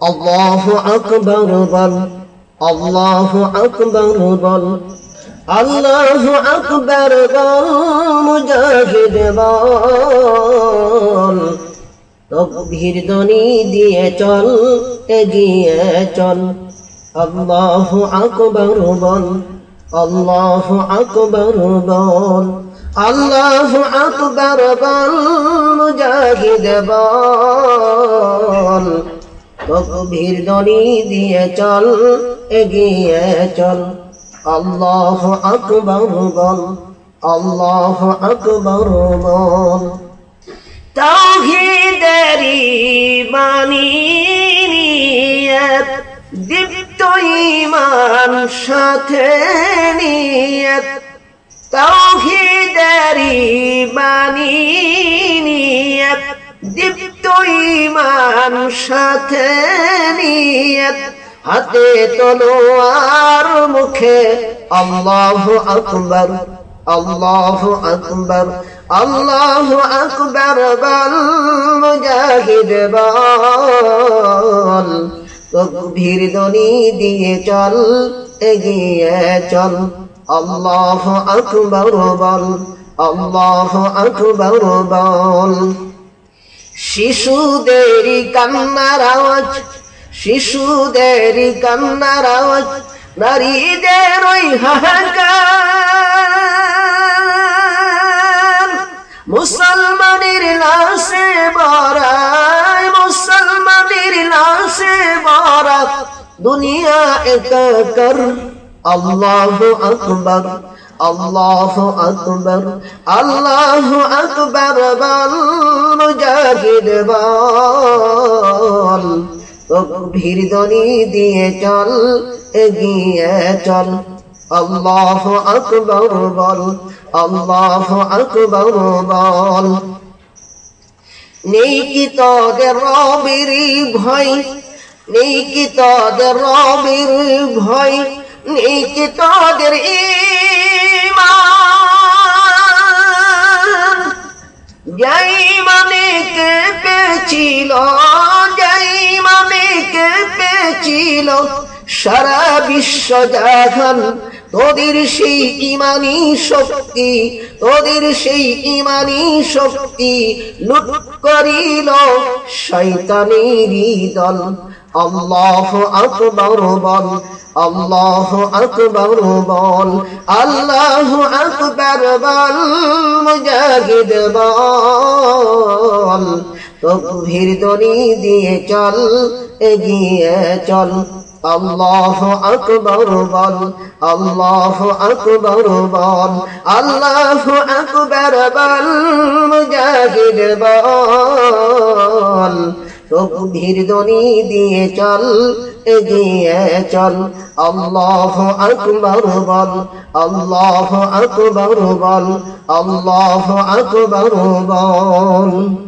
الله أكبر বল الله أكبر বল আল্লাহ আকবর বল মুজাহিদ বল তকবীর ধ্বনি দিয়ে চল এগিয়ে চল আল্লাহ আকবর বল আল্লাহ আকবর বল আল্লাহ আকবর বল মুজাহিদ বল তকবীর ধ্বনি দিয়ে চল, এগিয়ে চল। আল্লাহ আকবর বল, আল্লাহ আকবর বল। তাওহীদেরি বাণী দীপ্ত ইমান সাথে নিয়ে, তাওহীদেরি বাণী নিয়ে, দীপ্ত ইমান সাথে নিয়ে হাতে তলোয়ার মুখে আল্লাহ আকবর আল্লাহ আকবর, আল্লাহ বল মুজাহিদ বল তকবীর ধ্বনি দিয়ে চল, এগিয়ে চল, আল্লাহ আকবর বল, আল্লাহ আকবর বল। শিশুদেরই কান্নার আওয়াজ, শিশুদের কান্নার আওয়াজ, নারীদের ওই হাহাকার। মুসলমানের লাশে বরায় মুসলমানের লাশে বরা দুনিয়া একাকার আল্লাহ আকবর আল্লাহ আকবর আল্লাহ আকবর, বল বল। ধ্বনি দিয়ে চল, এগিয়ে চল। আল্লাহ আকবর বল, আল্লাহ আকবর বল। নেই কি তোদের রবির ভয়, নেই কি তোদের রবির ভয়, নেই কি তোদের ইমান কেঁপেছিল যাই মানে কেঁপেছিল সারা বিশ্ব জাহান। তোদের সেই ইমানি শক্তি, তোদের সেই ইমানি শক্তি লুট করিল শৈতানেরই দল। আল্লাহ আকবর বল, আল্লাহ আকবর বল, আল্লাহ আকবর বল, মুজাহিদ বল। তকবীর ধ্বনি দিয়ে চল, এগিয়ে চল। আল্লাহ আকবর বল, আল্লাহ আকবর বল, আল্লাহ আকবর বল, মুজাহিদ বল। তকবীর ধ্বনি দিয়ে চল, এগিয়ে চল। আল্লাহ আকবর বল, আল্লাহ আকবর বল, আল্লাহ আকবর বল।